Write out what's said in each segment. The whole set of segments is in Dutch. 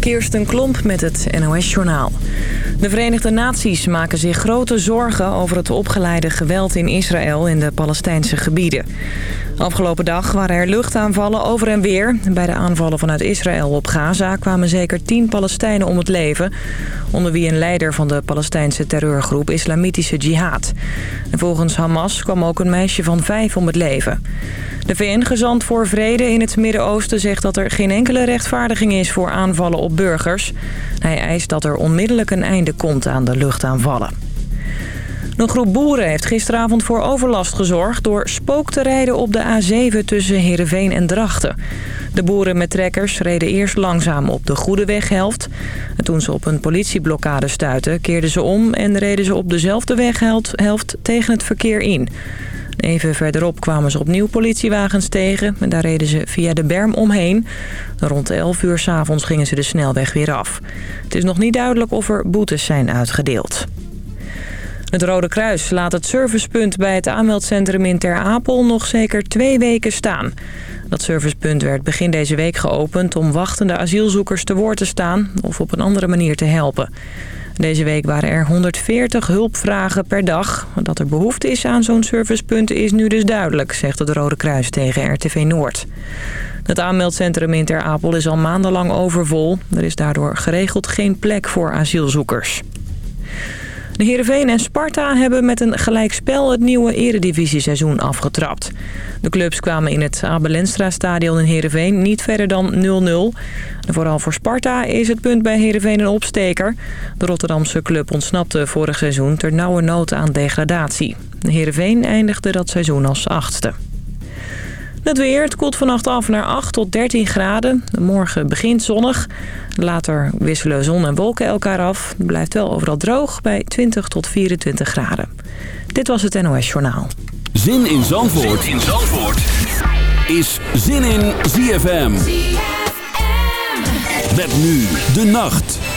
Kirsten Klomp met het NOS-journaal. De Verenigde Naties maken zich grote zorgen over het opgeleide geweld in Israël in de Palestijnse gebieden. Afgelopen dag waren er luchtaanvallen over en weer. Bij de aanvallen vanuit Israël op Gaza kwamen zeker tien Palestijnen om het leven. Onder wie een leider van de Palestijnse terreurgroep Islamitische Jihad. En volgens Hamas kwam ook een meisje van vijf om het leven. De VN-gezant voor Vrede in het Midden-Oosten zegt dat er geen enkele rechtvaardiging is voor aanvallen op burgers. Hij eist dat er onmiddellijk een einde komt aan de luchtaanvallen. Een groep boeren heeft gisteravond voor overlast gezorgd... door spook te rijden op de A7 tussen Heerenveen en Drachten. De boeren met trekkers reden eerst langzaam op de goede weghelft. En toen ze op een politieblokkade stuitten, keerden ze om... en reden ze op dezelfde weghelft tegen het verkeer in. Even verderop kwamen ze opnieuw politiewagens tegen... en daar reden ze via de berm omheen. Rond 11 uur s'avonds gingen ze de snelweg weer af. Het is nog niet duidelijk of er boetes zijn uitgedeeld. Het Rode Kruis laat het servicepunt bij het aanmeldcentrum in Ter Apel nog zeker twee weken staan. Dat servicepunt werd begin deze week geopend om wachtende asielzoekers te woord te staan of op een andere manier te helpen. Deze week waren er 140 hulpvragen per dag. Dat er behoefte is aan zo'n servicepunt is nu dus duidelijk, zegt het Rode Kruis tegen RTV Noord. Het aanmeldcentrum in Ter Apel is al maandenlang overvol. Er is daardoor geregeld geen plek voor asielzoekers. De Heerenveen en Sparta hebben met een gelijkspel het nieuwe eredivisieseizoen afgetrapt. De clubs kwamen in het Abelenstra-stadion in Heerenveen niet verder dan 0-0. Vooral voor Sparta is het punt bij Heerenveen een opsteker. De Rotterdamse club ontsnapte vorig seizoen ter nauwe nood aan degradatie. Heerenveen eindigde dat seizoen als achtste. Het weer, het koelt vannacht af naar 8 tot 13 graden. Morgen begint zonnig. Later wisselen zon en wolken elkaar af. Het blijft wel overal droog bij 20 tot 24 graden. Dit was het NOS Journaal. Zin in Zandvoort, zin in Zandvoort. is Zin in ZFM. ZFM. Met nu de nacht.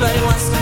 Everybody wants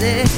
say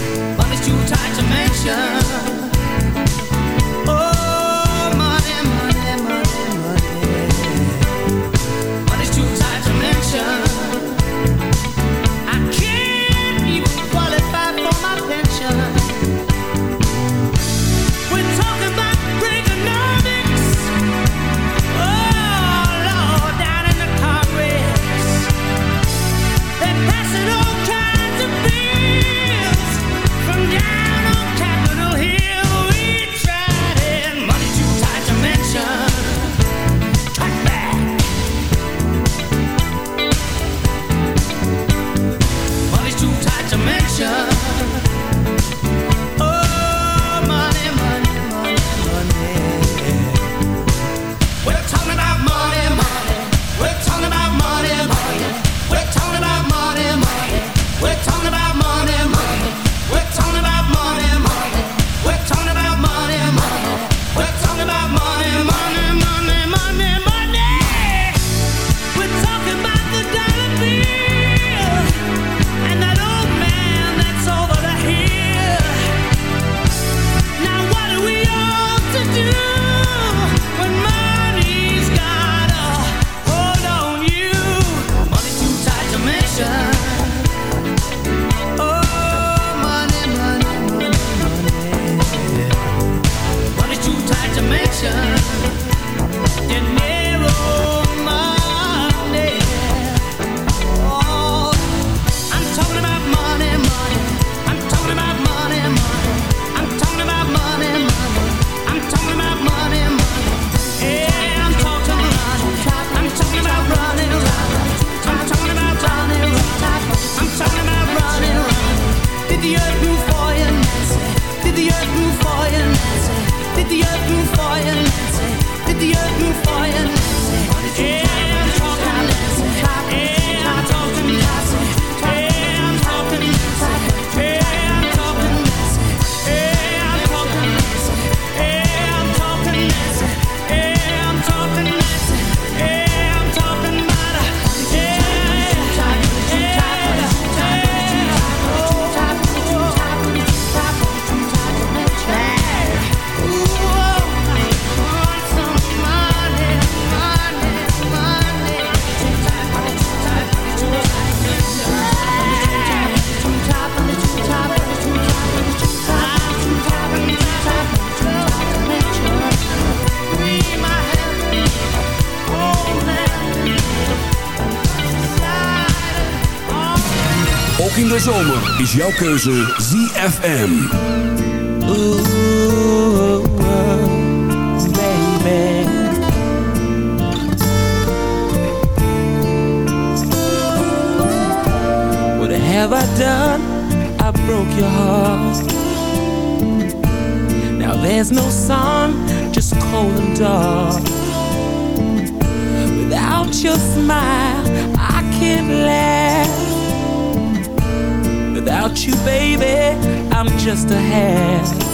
is jouw keuze ZFM. Ooh, baby. What have I done? I broke your heart. Now there's no sun, just cold and dark. Without your smile, I can't laugh you, baby, I'm just a half.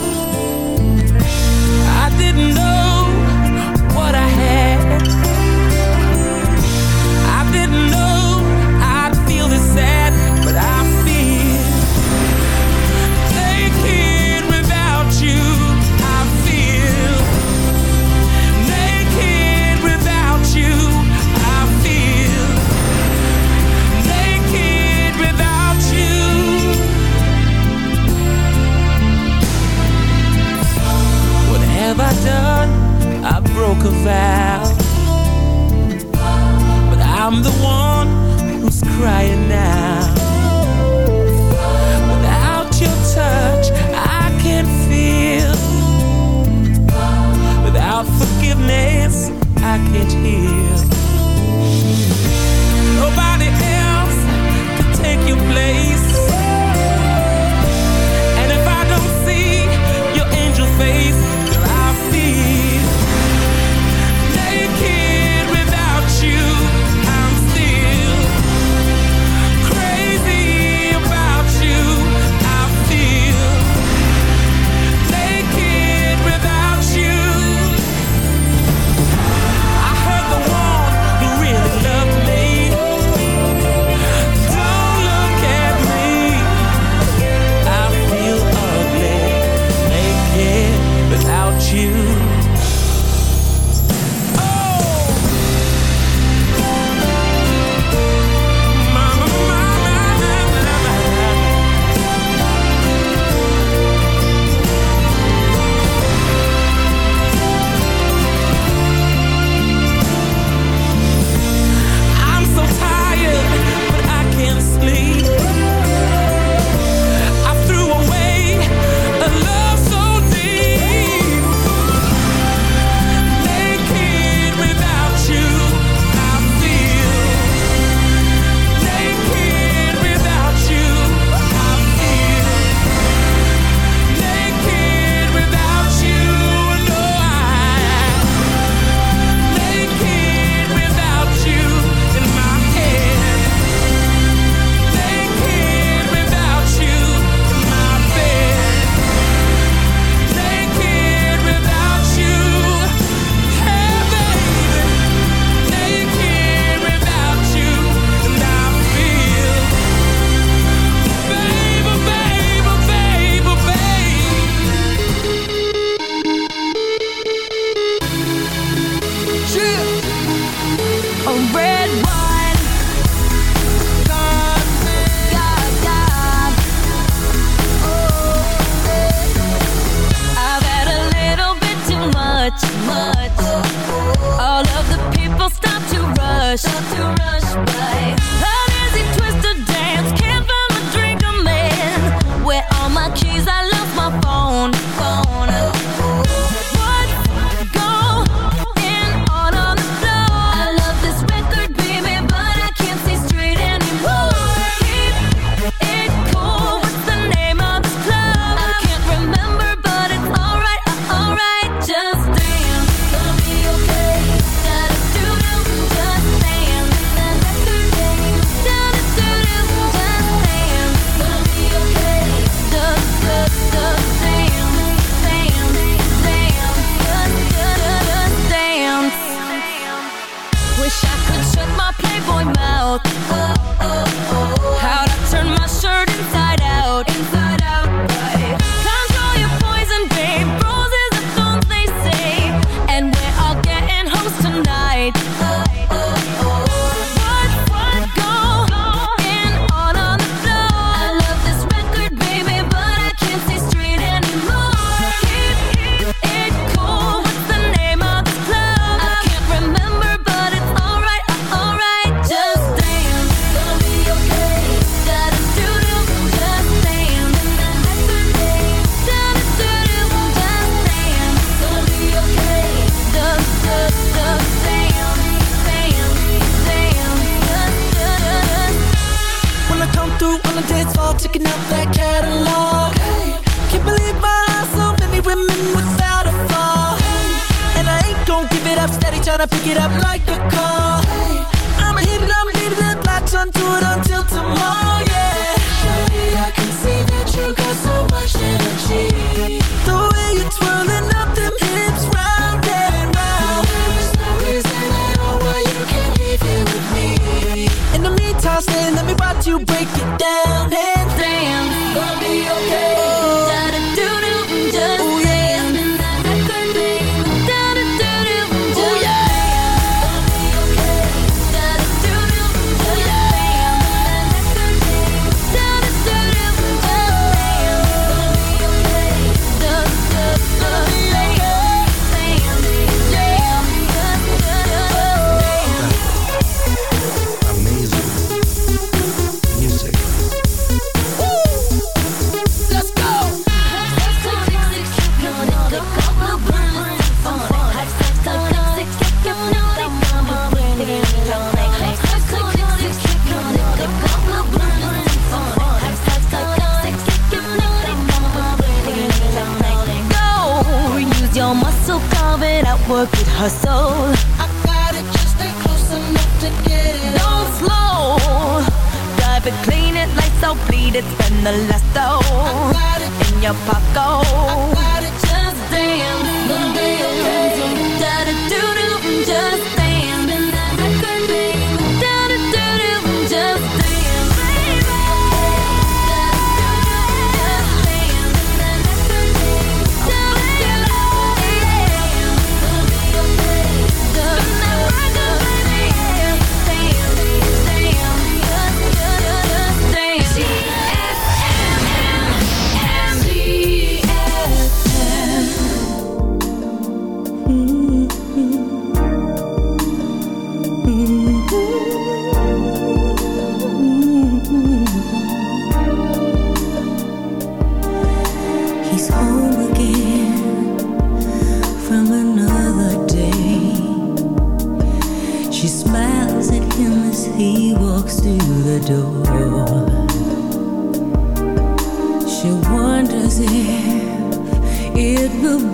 move it, I work it, hustle. I got it, just stay close enough to get it. Don't slow. Drive it, clean it, lights so bleed it, spend the last though. In your pocket. I got it, just damn, damn.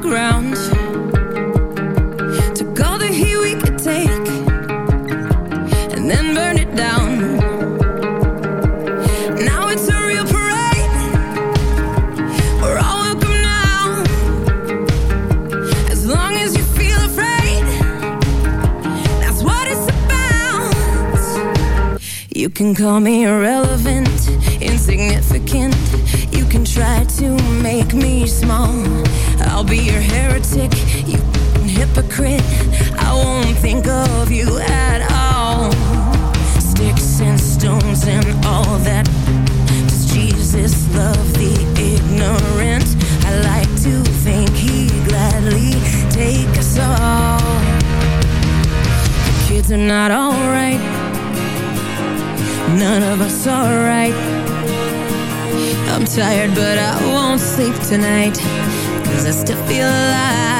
ground. Took all the heat we could take and then burn it down. Now it's a real parade. We're all welcome now. As long as you feel afraid, that's what it's about. You can call me irrelevant, insignificant. You can try to make me small. I'll be your heretic, you hypocrite. I won't think of you at all. Sticks and stones and all that. Does Jesus love the ignorant? I like to think he gladly take us all. The kids are not alright. None of us are right. I'm tired, but I won't sleep tonight. Cause I still feel alive.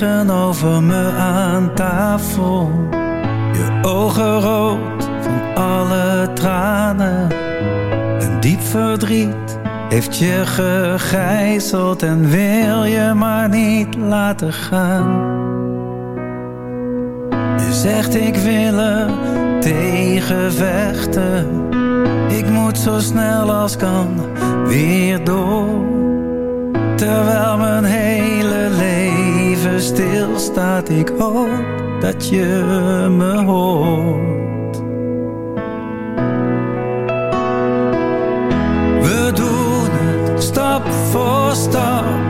Tegenover me aan tafel. Je ogen rood van alle tranen. Een diep verdriet heeft je gegijzeld en wil je maar niet laten gaan. Je zegt ik wil er tegen vechten. Ik moet zo snel als kan weer door. Terwijl mijn hele stilstaat, ik hoop dat je me hoort. We doen het stap voor stap,